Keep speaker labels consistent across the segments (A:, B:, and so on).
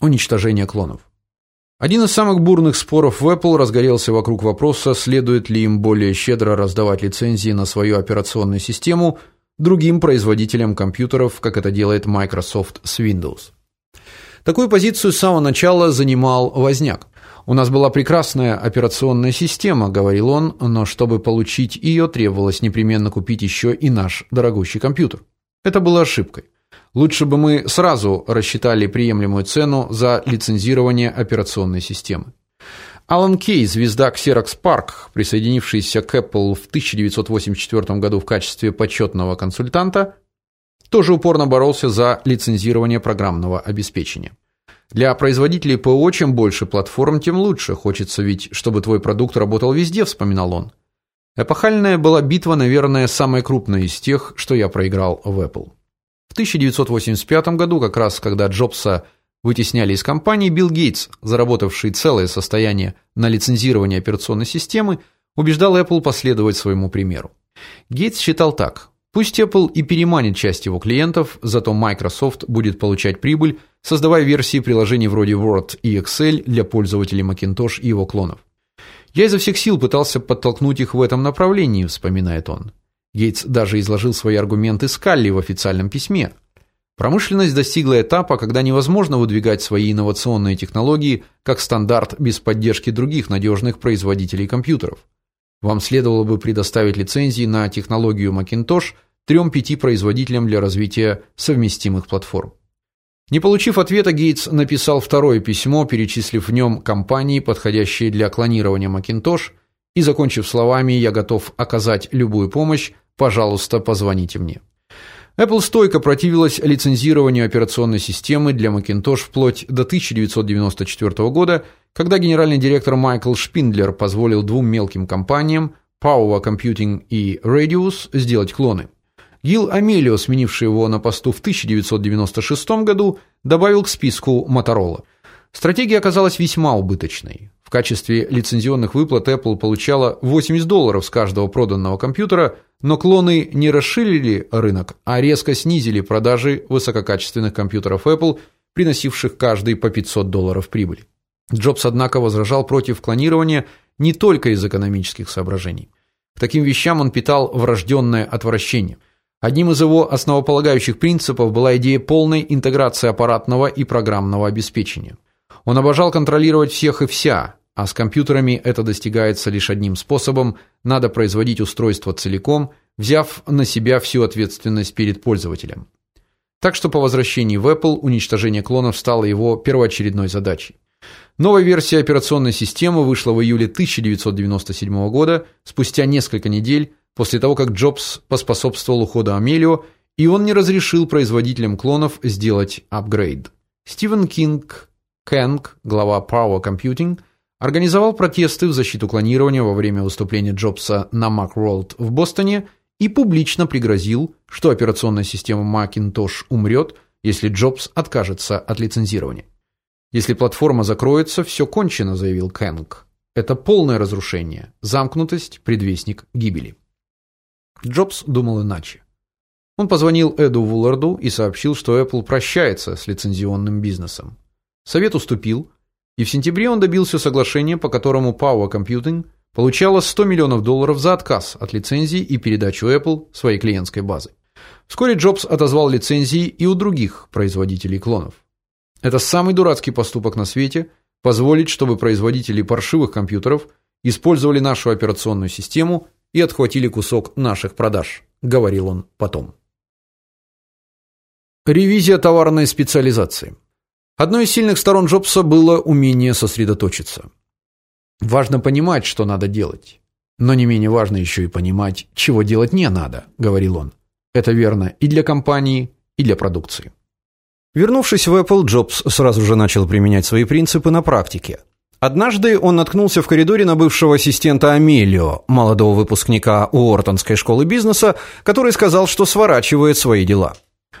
A: Уничтожение клонов. Один из самых бурных споров в Apple разгорелся вокруг вопроса, следует ли им более щедро раздавать лицензии на свою операционную систему другим производителям компьютеров, как это делает Microsoft с Windows. Такую позицию с самого начала занимал Возняк. У нас была прекрасная операционная система, говорил он, но чтобы получить ее, требовалось непременно купить еще и наш дорогущий компьютер. Это было ошибкой. Лучше бы мы сразу рассчитали приемлемую цену за лицензирование операционной системы. Алан Кей, звезда Xerox PARC, присоединившийся к Apple в 1984 году в качестве почетного консультанта, тоже упорно боролся за лицензирование программного обеспечения. Для производителей ПО чем больше платформ, тем лучше. Хочется ведь, чтобы твой продукт работал везде, вспоминал он. Эпохальная была битва, наверное, самая крупная из тех, что я проиграл в Apple. В 1985 году, как раз когда Джобса вытесняли из компании, Билл Гейтс, заработавший целое состояние на лицензирование операционной системы, убеждал Apple последовать своему примеру. Гейтс считал так: Пусть Apple и переманит часть его клиентов, зато Microsoft будет получать прибыль, создавая версии приложений вроде Word и Excel для пользователей Macintosh и его клонов. Я изо всех сил пытался подтолкнуть их в этом направлении, вспоминает он. Гейтс даже изложил свои аргументы Скалли в официальном письме. Промышленность достигла этапа, когда невозможно выдвигать свои инновационные технологии как стандарт без поддержки других надежных производителей компьютеров. Вам следовало бы предоставить лицензии на технологию Macintosh трем-пяти производителям для развития совместимых платформ. Не получив ответа, Гейтс написал второе письмо, перечислив в нем компании, подходящие для клонирования Macintosh, и закончив словами: "Я готов оказать любую помощь, пожалуйста, позвоните мне". Apple стойко противилась лицензированию операционной системы для Macintosh вплоть до 1994 года, когда генеральный директор Майкл Шпиндлер позволил двум мелким компаниям Power Computing и Radius сделать клоны. Гил Амелио, сменивший его на посту в 1996 году, добавил к списку Motorola. Стратегия оказалась весьма убыточной. В качестве лицензионных выплат Apple получала 80 долларов с каждого проданного компьютера, но клоны не расширили рынок, а резко снизили продажи высококачественных компьютеров Apple, приносивших каждый по 500 долларов прибыли. Джобс, однако, возражал против клонирования не только из экономических соображений. К таким вещам он питал врожденное отвращение – Одним из его основополагающих принципов была идея полной интеграции аппаратного и программного обеспечения. Он обожал контролировать всех и вся, а с компьютерами это достигается лишь одним способом надо производить устройство целиком, взяв на себя всю ответственность перед пользователем. Так что по возвращении в Apple уничтожение клонов стало его первоочередной задачей. Новая версия операционной системы вышла в июле 1997 года, спустя несколько недель после того, как Джобс поспособствовал уходу Амелио, и он не разрешил производителям клонов сделать апгрейд. Стивен Кинг, Кэнг, глава Power Computing, организовал протесты в защиту клонирования во время выступления Джобса на Macworld в Бостоне и публично пригрозил, что операционная система Macintosh умрет, если Джобс откажется от лицензирования. Если платформа закроется, все кончено, заявил Кэнг. Это полное разрушение, замкнутость предвестник гибели. Джобс думал иначе. Он позвонил Эду Вулларду и сообщил, что Apple прощается с лицензионным бизнесом. Совет уступил, и в сентябре он добился соглашения, по которому Power Computing получала 100 миллионов долларов за отказ от лицензии и передачу Apple своей клиентской базы. Вскоре Джобс отозвал лицензии и у других производителей клонов. Это самый дурацкий поступок на свете позволить, чтобы производители паршивых компьютеров использовали нашу операционную систему и отхватили кусок наших продаж, говорил он потом. Ревизия товарной специализации. Одной из сильных сторон Джобса было умение сосредоточиться. Важно понимать, что надо делать, но не менее важно еще и понимать, чего делать не надо, говорил он. Это верно и для компании, и для продукции. Вернувшись в Apple, Джобс сразу же начал применять свои принципы на практике. Однажды он наткнулся в коридоре на бывшего ассистента Амелио, молодого выпускника Уортонской школы бизнеса, который сказал, что сворачивает свои дела.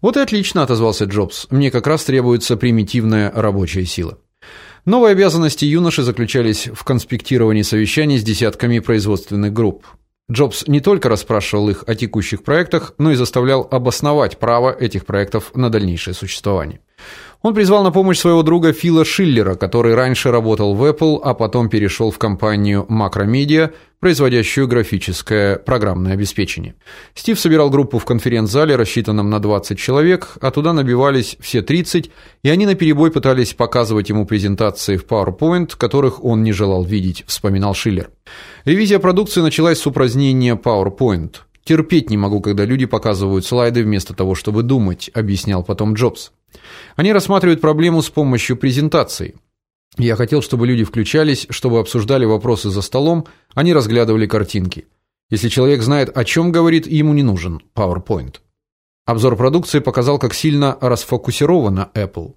A: Вот и отлично, отозвался Джобс. Мне как раз требуется примитивная рабочая сила. Новые обязанности юноши заключались в конспектировании совещаний с десятками производственных групп. Джобс не только расспрашивал их о текущих проектах, но и заставлял обосновать право этих проектов на дальнейшее существование. Он призвал на помощь своего друга Фила Шиллера, который раньше работал в Apple, а потом перешел в компанию Macromedia, производящую графическое программное обеспечение. Стив собирал группу в конференц-зале, рассчитанном на 20 человек, а туда набивались все 30, и они наперебой пытались показывать ему презентации в PowerPoint, которых он не желал видеть, вспоминал Шиллер. Ревизия продукции началась с упразднения PowerPoint. Терпеть не могу, когда люди показывают слайды вместо того, чтобы думать, объяснял потом Джобс. Они рассматривают проблему с помощью презентации. Я хотел, чтобы люди включались, чтобы обсуждали вопросы за столом, не разглядывали картинки. Если человек знает, о чем говорит, ему не нужен PowerPoint. Обзор продукции показал, как сильно расфокусирована Apple.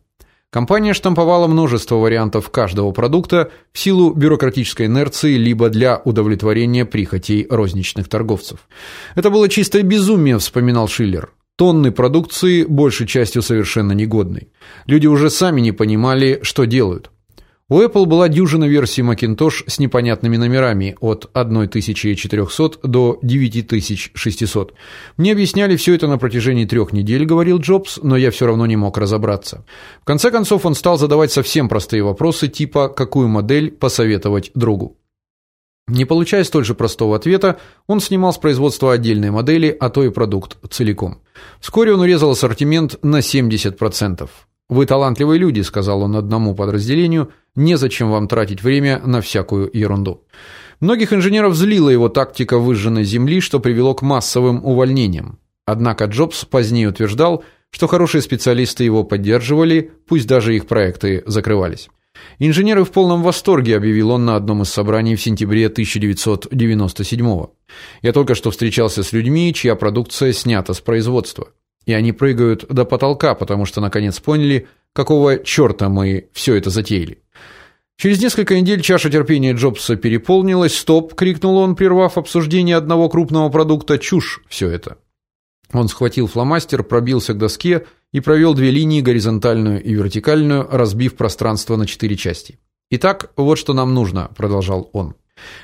A: Компания штамповала множество вариантов каждого продукта в силу бюрократической инерции либо для удовлетворения прихотей розничных торговцев. Это было чистое безумие, вспоминал Шиллер. Тонны продукции, большей частью совершенно негодной. Люди уже сами не понимали, что делают. У Apple была дюжина версий Macintosh с непонятными номерами от 1400 до 9600. Мне объясняли все это на протяжении трех недель, говорил Джобс, но я все равно не мог разобраться. В конце концов он стал задавать совсем простые вопросы, типа какую модель посоветовать другу. Не получая столь же простого ответа, он снимал с производства отдельные модели, а то и продукт целиком. Вскоре он урезал ассортимент на 70%. Вы талантливые люди, сказал он одному подразделению. Незачем вам тратить время на всякую ерунду. Многих инженеров злила его тактика выжженной земли, что привело к массовым увольнениям. Однако Джобс позднее утверждал, что хорошие специалисты его поддерживали, пусть даже их проекты закрывались. Инженеры в полном восторге, объявил он на одном из собраний в сентябре 1997 -го. Я только что встречался с людьми, чья продукция снята с производства. И они прыгают до потолка, потому что наконец поняли, какого черта мы все это затеяли. Через несколько недель чаша терпения Джобса переполнилась. "Стоп", крикнул он, прервав обсуждение одного крупного продукта. "Чушь все это". Он схватил фломастер, пробился к доске и провел две линии, горизонтальную и вертикальную, разбив пространство на четыре части. Итак, вот что нам нужно, продолжал он.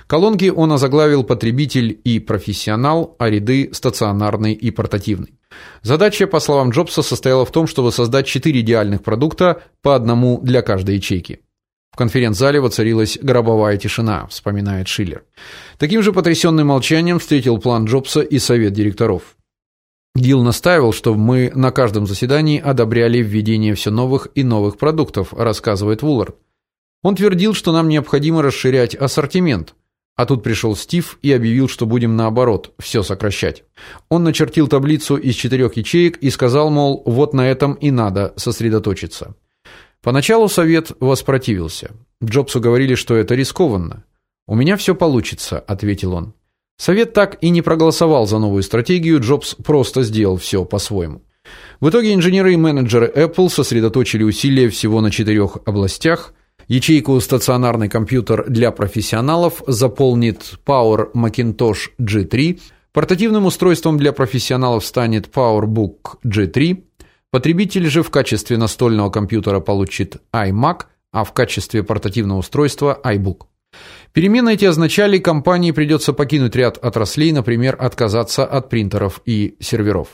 A: Колонки он озаглавил потребитель и профессионал, а ряды стационарный и портативный. Задача, по словам Джобса, состояла в том, чтобы создать четыре идеальных продукта, по одному для каждой ячейки. В конференц-зале воцарилась гробовая тишина, вспоминает Шиллер. Таким же потрясенным молчанием встретил план Джобса и совет директоров. Гилл настаивал, чтобы мы на каждом заседании одобряли введение все новых и новых продуктов, рассказывает Вуллард. Он твердил, что нам необходимо расширять ассортимент. А тут пришел Стив и объявил, что будем наоборот все сокращать. Он начертил таблицу из четырех ячеек и сказал, мол, вот на этом и надо сосредоточиться. Поначалу совет воспротивился. Джобсу говорили, что это рискованно. У меня все получится, ответил он. Совет так и не проголосовал за новую стратегию, Джобс просто сделал все по-своему. В итоге инженеры и менеджеры Apple сосредоточили усилия всего на четырех областях, Ячейку стационарный компьютер для профессионалов заполнит Power Macintosh G3, портативным устройством для профессионалов станет PowerBook G3, потребитель же в качестве настольного компьютера получит iMac, а в качестве портативного устройства iBook. Перемены эти означали, компании придется покинуть ряд отраслей, например, отказаться от принтеров и серверов.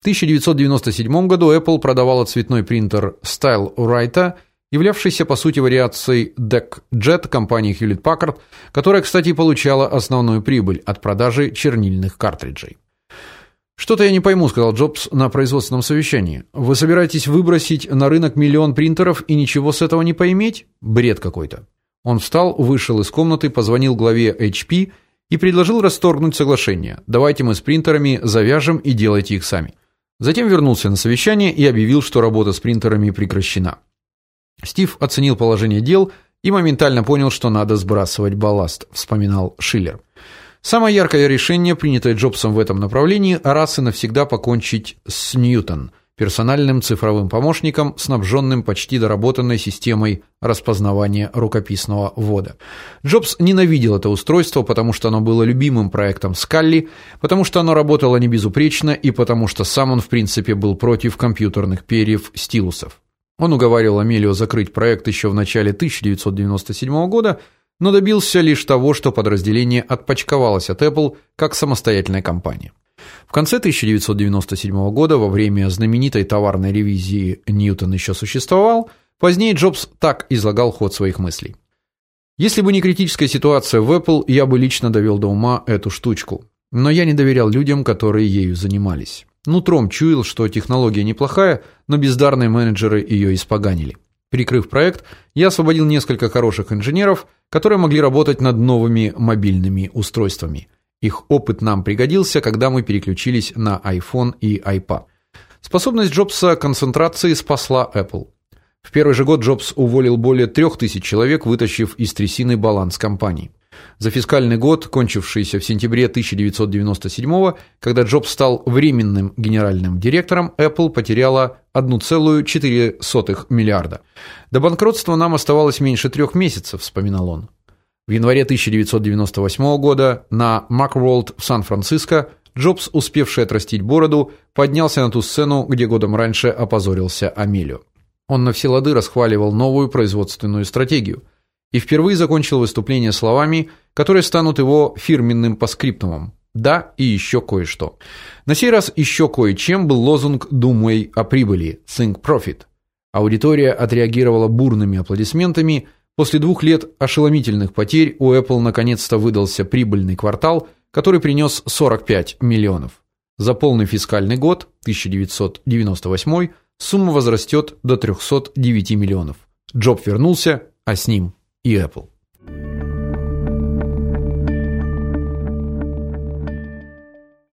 A: В 1997 году Apple продавала цветной принтер Style Writer – являвшийся по сути вариацией DeckJet компании Hewlett-Packard, которая, кстати, получала основную прибыль от продажи чернильных картриджей. Что-то я не пойму, сказал Джобс на производственном совещании. Вы собираетесь выбросить на рынок миллион принтеров и ничего с этого не поиметь? Бред какой-то. Он встал, вышел из комнаты, позвонил главе HP и предложил расторгнуть соглашение. Давайте мы с принтерами завяжем и делайте их сами. Затем вернулся на совещание и объявил, что работа с принтерами прекращена. Стив оценил положение дел и моментально понял, что надо сбрасывать балласт, вспоминал Шиллер. Самое яркое решение, принятое Джобсом в этом направлении, раз и навсегда покончить с Ньютон, персональным цифровым помощником, снабженным почти доработанной системой распознавания рукописного ввода. Джобс ненавидел это устройство, потому что оно было любимым проектом Скалли, потому что оно работало не безупречно и потому что сам он в принципе был против компьютерных перьев стилусов. Он уговаривал Амелио закрыть проект еще в начале 1997 года, но добился лишь того, что подразделение отпочковалось от Apple как самостоятельная компания. В конце 1997 года, во время знаменитой товарной ревизии Ньютон еще существовал, позднее Джобс так излагал ход своих мыслей. Если бы не критическая ситуация в Apple, я бы лично довел до ума эту штучку. Но я не доверял людям, которые ею занимались. Нутром чуял, что технология неплохая, но бездарные менеджеры ее испоганили. Прикрыв проект, я освободил несколько хороших инженеров, которые могли работать над новыми мобильными устройствами. Их опыт нам пригодился, когда мы переключились на iPhone и iPad. Способность Джобса концентрации спасла Apple. В первый же год Джобс уволил более трех тысяч человек, вытащив из трясины баланс компании. За фискальный год, кончившийся в сентябре 1997 когда Джобс стал временным генеральным директором, Apple потеряла 1,4 миллиарда. До банкротства нам оставалось меньше трех месяцев, вспоминал он. В январе 1998 года на Macworld в Сан-Франциско Джобс, успевший отрастить бороду, поднялся на ту сцену, где годом раньше опозорился Амелио. Он на все лады расхваливал новую производственную стратегию и впервые закончил выступление словами, которые станут его фирменным паскриптумом. Да, и еще кое-что. На сей раз еще кое-чем был лозунг "Думай о прибыли" Think Profit. Аудитория отреагировала бурными аплодисментами. После двух лет ошеломительных потерь у Apple наконец-то выдался прибыльный квартал, который принес 45 миллионов. За полный фискальный год 1998 сумма возрастет до 309 миллионов. Джоб вернулся, а с ним и Apple.